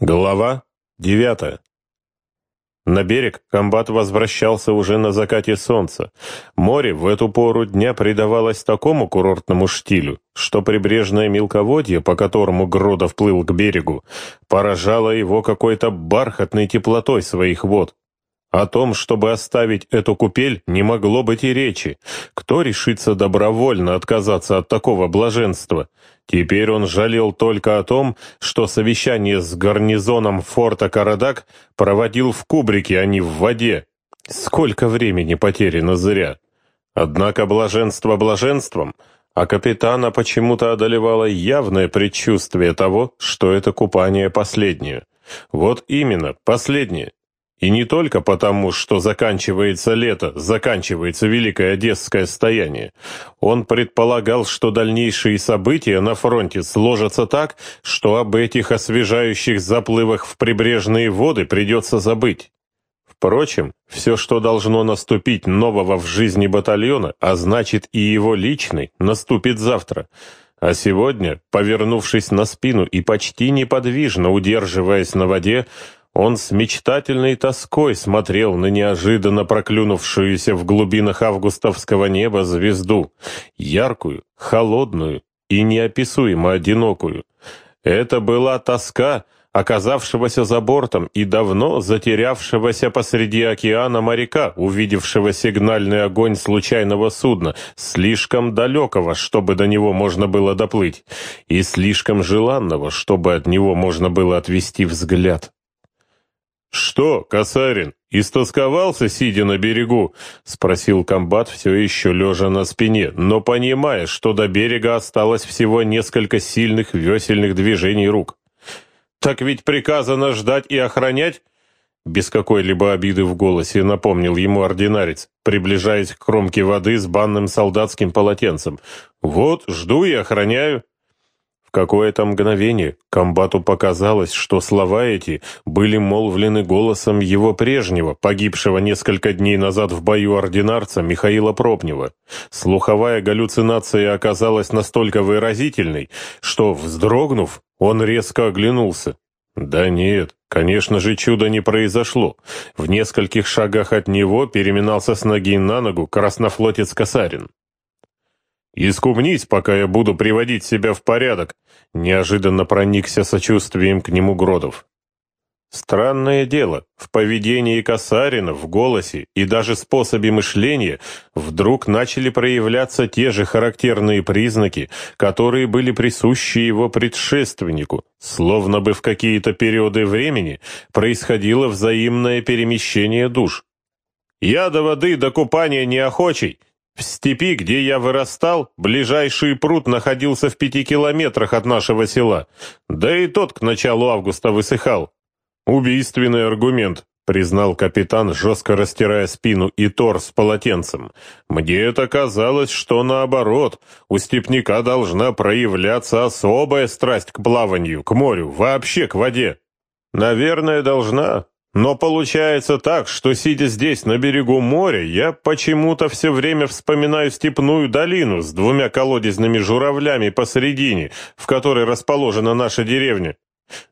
Глава девятая. На берег комбат возвращался уже на закате солнца. Море в эту пору дня придавалось такому курортному штилю, что прибрежное мелководье, по которому Гродов плыл к берегу, поражало его какой-то бархатной теплотой своих вод. О том, чтобы оставить эту купель, не могло быть и речи. Кто решится добровольно отказаться от такого блаженства? Теперь он жалел только о том, что совещание с гарнизоном форта Карадак проводил в кубрике, а не в воде. Сколько времени потеряно зря. Однако блаженство блаженством, а капитана почему-то одолевало явное предчувствие того, что это купание последнее. Вот именно, последнее. И не только потому, что заканчивается лето, заканчивается Великое Одесское стояние. Он предполагал, что дальнейшие события на фронте сложатся так, что об этих освежающих заплывах в прибрежные воды придется забыть. Впрочем, все, что должно наступить нового в жизни батальона, а значит и его личный, наступит завтра. А сегодня, повернувшись на спину и почти неподвижно удерживаясь на воде, он с мечтательной тоской смотрел на неожиданно проклюнувшуюся в глубинах августовского неба звезду, яркую, холодную и неописуемо одинокую. Это была тоска, оказавшегося за бортом и давно затерявшегося посреди океана моряка, увидевшего сигнальный огонь случайного судна, слишком далекого, чтобы до него можно было доплыть, и слишком желанного, чтобы от него можно было отвести взгляд. «Что, Касарин, истосковался, сидя на берегу?» — спросил комбат, все еще лежа на спине, но понимая, что до берега осталось всего несколько сильных весельных движений рук. «Так ведь приказано ждать и охранять?» Без какой-либо обиды в голосе напомнил ему ординарец, приближаясь к кромке воды с банным солдатским полотенцем. «Вот, жду и охраняю». В какое-то мгновение комбату показалось, что слова эти были молвлены голосом его прежнего, погибшего несколько дней назад в бою ординарца Михаила Пропнева. Слуховая галлюцинация оказалась настолько выразительной, что, вздрогнув, он резко оглянулся. Да нет, конечно же, чудо не произошло. В нескольких шагах от него переминался с ноги на ногу краснофлотец Касарин. «Искумнись, пока я буду приводить себя в порядок», — неожиданно проникся сочувствием к нему Гродов. Странное дело, в поведении Касарина, в голосе и даже способе мышления вдруг начали проявляться те же характерные признаки, которые были присущи его предшественнику, словно бы в какие-то периоды времени происходило взаимное перемещение душ. «Я до воды, до купания неохочий», в степи, где я вырастал, ближайший пруд находился в пяти километрах от нашего села. Да и тот к началу августа высыхал. Убийственный аргумент, признал капитан, жестко растирая спину и торс полотенцем. Мне это казалось, что наоборот, у степняка должна проявляться особая страсть к плаванию, к морю, вообще к воде. Наверное, должна, но получается так, что, сидя здесь, на берегу моря, я почему-то все время вспоминаю степную долину с двумя колодезными журавлями посередине, в которой расположена наша деревня.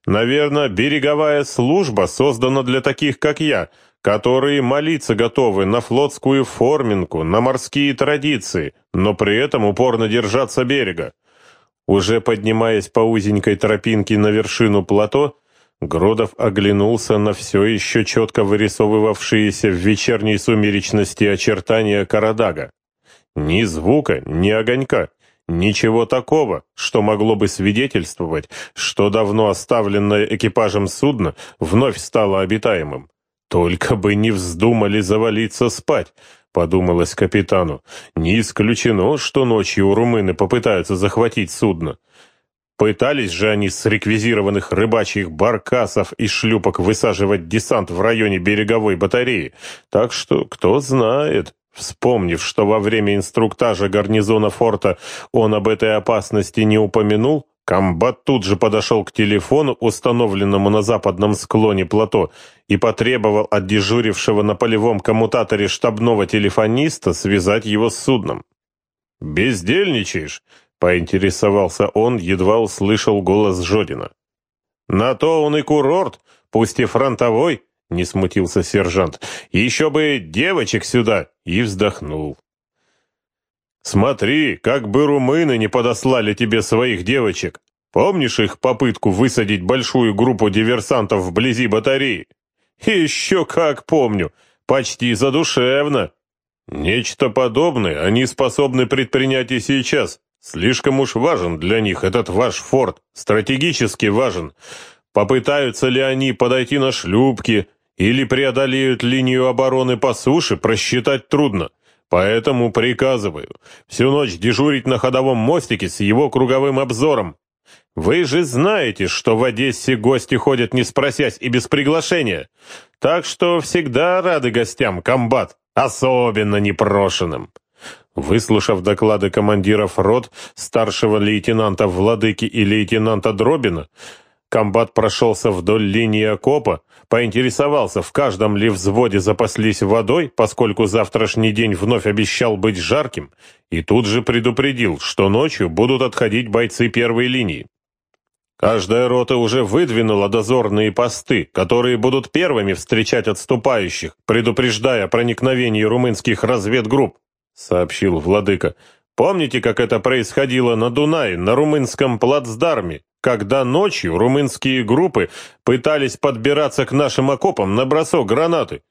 Наверное, береговая служба создана для таких, как я, которые молиться готовы на флотскую форминку, на морские традиции, но при этом упорно держаться берега. Уже поднимаясь по узенькой тропинке на вершину плато, Гродов оглянулся на все еще четко вырисовывавшиеся в вечерней сумеречности очертания Карадага. Ни звука, ни огонька, ничего такого, что могло бы свидетельствовать, что давно оставленное экипажем судно вновь стало обитаемым. «Только бы не вздумали завалиться спать», — подумалось капитану. «Не исключено, что ночью румыны попытаются захватить судно». Пытались же они с реквизированных рыбачьих баркасов и шлюпок высаживать десант в районе береговой батареи. Так что, кто знает, вспомнив, что во время инструктажа гарнизона форта он об этой опасности не упомянул, комбат тут же подошел к телефону, установленному на западном склоне плато, и потребовал от дежурившего на полевом коммутаторе штабного телефониста связать его с судном. «Бездельничаешь?» Поинтересовался он, едва услышал голос Жодина. На то он и курорт, пусть и фронтовой, не смутился сержант. Еще бы девочек сюда, и вздохнул. Смотри, как бы румыны не подослали тебе своих девочек. Помнишь их попытку высадить большую группу диверсантов вблизи батареи? Еще как помню, почти задушевно. Нечто подобное они способны предпринять и сейчас. Слишком уж важен для них этот ваш форт, стратегически важен. Попытаются ли они подойти на шлюпки или преодолеют линию обороны по суше, просчитать трудно. Поэтому приказываю всю ночь дежурить на ходовом мостике с его круговым обзором. Вы же знаете, что в Одессе гости ходят не спросясь и без приглашения. Так что всегда рады гостям, комбат, особенно непрошенным. Выслушав доклады командиров рот, старшего лейтенанта Владыки и лейтенанта Дробина, комбат прошелся вдоль линии окопа, поинтересовался, в каждом ли взводе запаслись водой, поскольку завтрашний день вновь обещал быть жарким, и тут же предупредил, что ночью будут отходить бойцы первой линии. Каждая рота уже выдвинула дозорные посты, которые будут первыми встречать отступающих, предупреждая о проникновении румынских разведгрупп, сообщил владыка. Помните, как это происходило на Дунае, на румынском плацдарме, когда ночью румынские группы пытались подбираться к нашим окопам на бросок гранаты?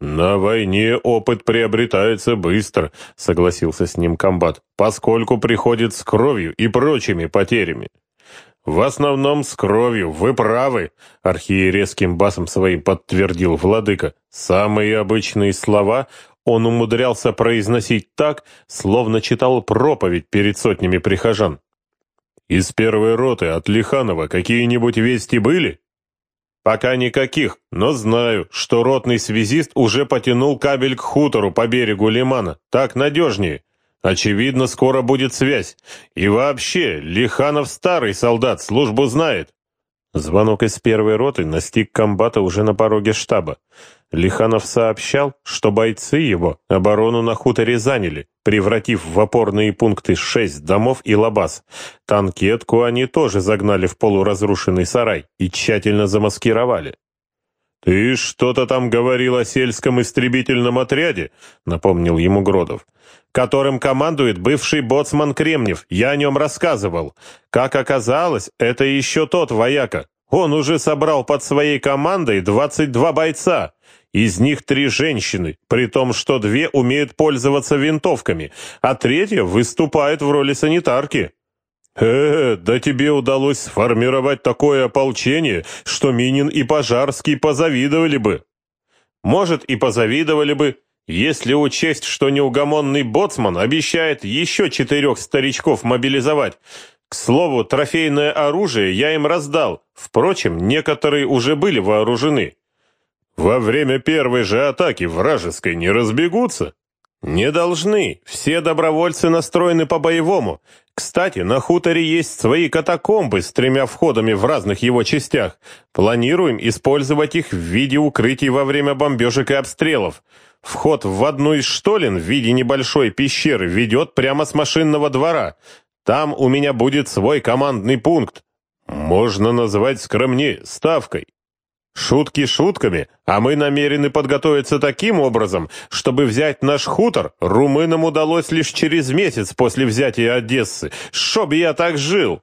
«На войне опыт приобретается быстро», — согласился с ним комбат, «поскольку приходит с кровью и прочими потерями». «В основном с кровью, вы правы», — архиерейским басом своим подтвердил владыка. «Самые обычные слова он умудрялся произносить так, словно читал проповедь перед сотнями прихожан. «Из первой роты от Лиханова какие-нибудь вести были?» «Пока никаких, но знаю, что ротный связист уже потянул кабель к хутору по берегу лимана. Так надежнее. Очевидно, скоро будет связь. И вообще, Лиханов старый солдат, службу знает. Звонок из первой роты настиг комбата уже на пороге штаба. Лиханов сообщал, что бойцы его оборону на хуторе заняли, превратив в опорные пункты шесть домов и лабаз. Танкетку они тоже загнали в полуразрушенный сарай и тщательно замаскировали. «Ты что-то там говорил о сельском истребительном отряде?» — напомнил ему Гродов. «Которым командует бывший боцман Кремнев. Я о нем рассказывал. Как оказалось, это еще тот вояка. Он уже собрал под своей командой 22 бойца. Из них три женщины, при том, что две умеют пользоваться винтовками, а третья выступает в роли санитарки». «Э, да тебе удалось сформировать такое ополчение, что Минин и Пожарский позавидовали бы». «Может, и позавидовали бы, если учесть, что неугомонный боцман обещает еще четырех старичков мобилизовать. К слову, трофейное оружие я им раздал. Впрочем, некоторые уже были вооружены». «Во время первой же атаки вражеской не разбегутся?» «Не должны. Все добровольцы настроены по-боевому. Кстати, на хуторе есть свои катакомбы с тремя входами в разных его частях. Планируем использовать их в виде укрытий во время бомбежек и обстрелов. Вход в одну из штолен в виде небольшой пещеры ведет прямо с машинного двора. Там у меня будет свой командный пункт. Можно назвать скромнее ставкой. Шутки шутками, а мы намерены подготовиться таким образом, чтобы взять наш хутор румынам удалось лишь через месяц после взятия Одессы. Чтоб я так жил!»